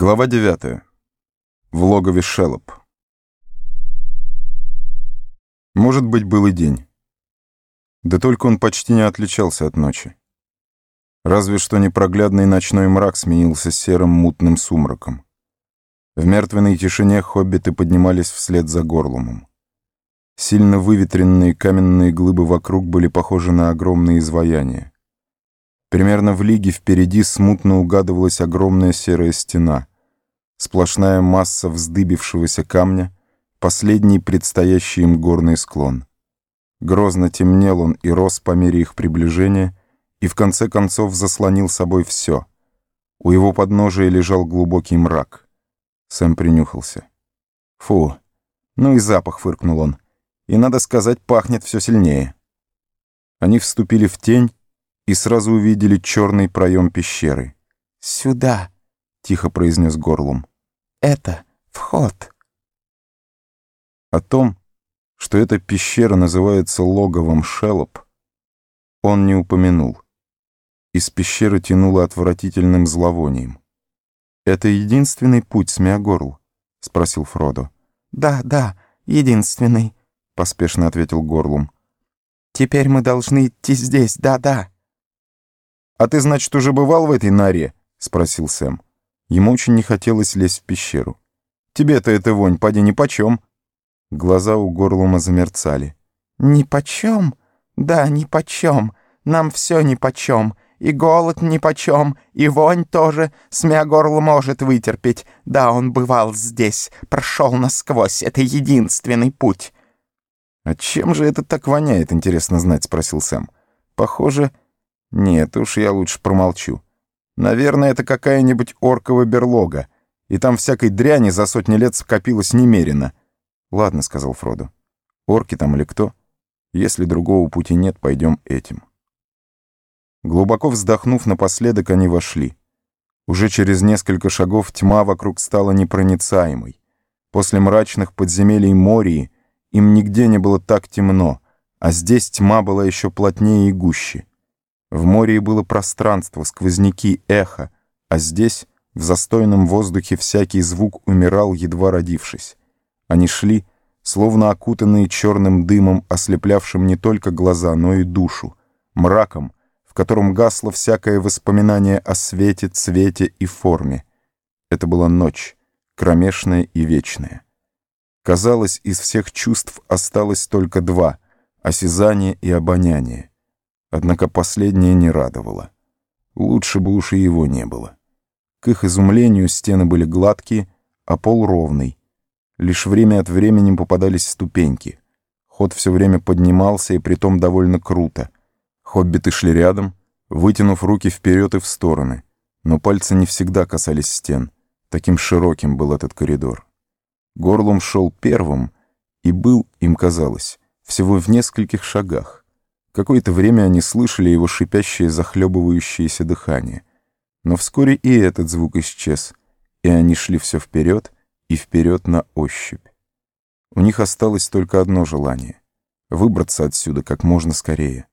Глава 9. В логове Шелоп. Может быть, был и день. Да только он почти не отличался от ночи. Разве что непроглядный ночной мрак сменился серым мутным сумраком. В мертвенной тишине хоббиты поднимались вслед за горлумом. Сильно выветренные каменные глыбы вокруг были похожи на огромные изваяния. Примерно в лиге впереди смутно угадывалась огромная серая стена. Сплошная масса вздыбившегося камня, последний предстоящий им горный склон. Грозно темнел он и рос по мере их приближения, и в конце концов заслонил собой все. У его подножия лежал глубокий мрак. Сэм принюхался. «Фу, ну и запах», — фыркнул он. «И, надо сказать, пахнет все сильнее». Они вступили в тень, и сразу увидели черный проем пещеры. «Сюда!» — тихо произнес горлом. «Это вход!» О том, что эта пещера называется логовом Шелоп, он не упомянул. Из пещеры тянуло отвратительным зловонием. «Это единственный путь, Смеогорл?» — спросил Фродо. «Да, да, единственный», — поспешно ответил Горлум. «Теперь мы должны идти здесь, да-да». «А ты, значит, уже бывал в этой норе?» — спросил Сэм. Ему очень не хотелось лезть в пещеру. «Тебе-то эта вонь, поди, нипочем». Глаза у горлума замерцали. «Нипочем? Да, нипочем. Нам все нипочем. И голод нипочем, и вонь тоже. Смя горло может вытерпеть. Да, он бывал здесь, прошел насквозь. Это единственный путь». «А чем же это так воняет, интересно знать?» — спросил Сэм. «Похоже...» Нет уж, я лучше промолчу. Наверное, это какая-нибудь орковая берлога, и там всякой дряни за сотни лет скопилось немерено. Ладно, сказал Фродо. Орки там или кто? Если другого пути нет, пойдем этим. Глубоко вздохнув напоследок, они вошли. Уже через несколько шагов тьма вокруг стала непроницаемой. После мрачных подземелий Мории им нигде не было так темно, а здесь тьма была еще плотнее и гуще. В море было пространство, сквозняки, эхо, а здесь, в застойном воздухе, всякий звук умирал, едва родившись. Они шли, словно окутанные черным дымом, ослеплявшим не только глаза, но и душу, мраком, в котором гасло всякое воспоминание о свете, цвете и форме. Это была ночь, кромешная и вечная. Казалось, из всех чувств осталось только два — осязание и обоняние. Однако последнее не радовало. Лучше бы уж и его не было. К их изумлению стены были гладкие, а пол ровный. Лишь время от времени попадались ступеньки. Ход все время поднимался, и притом довольно круто. Хоббиты шли рядом, вытянув руки вперед и в стороны. Но пальцы не всегда касались стен. Таким широким был этот коридор. Горлом шел первым, и был, им казалось, всего в нескольких шагах. Какое-то время они слышали его шипящее, захлебывающееся дыхание. Но вскоре и этот звук исчез, и они шли все вперед и вперед на ощупь. У них осталось только одно желание — выбраться отсюда как можно скорее.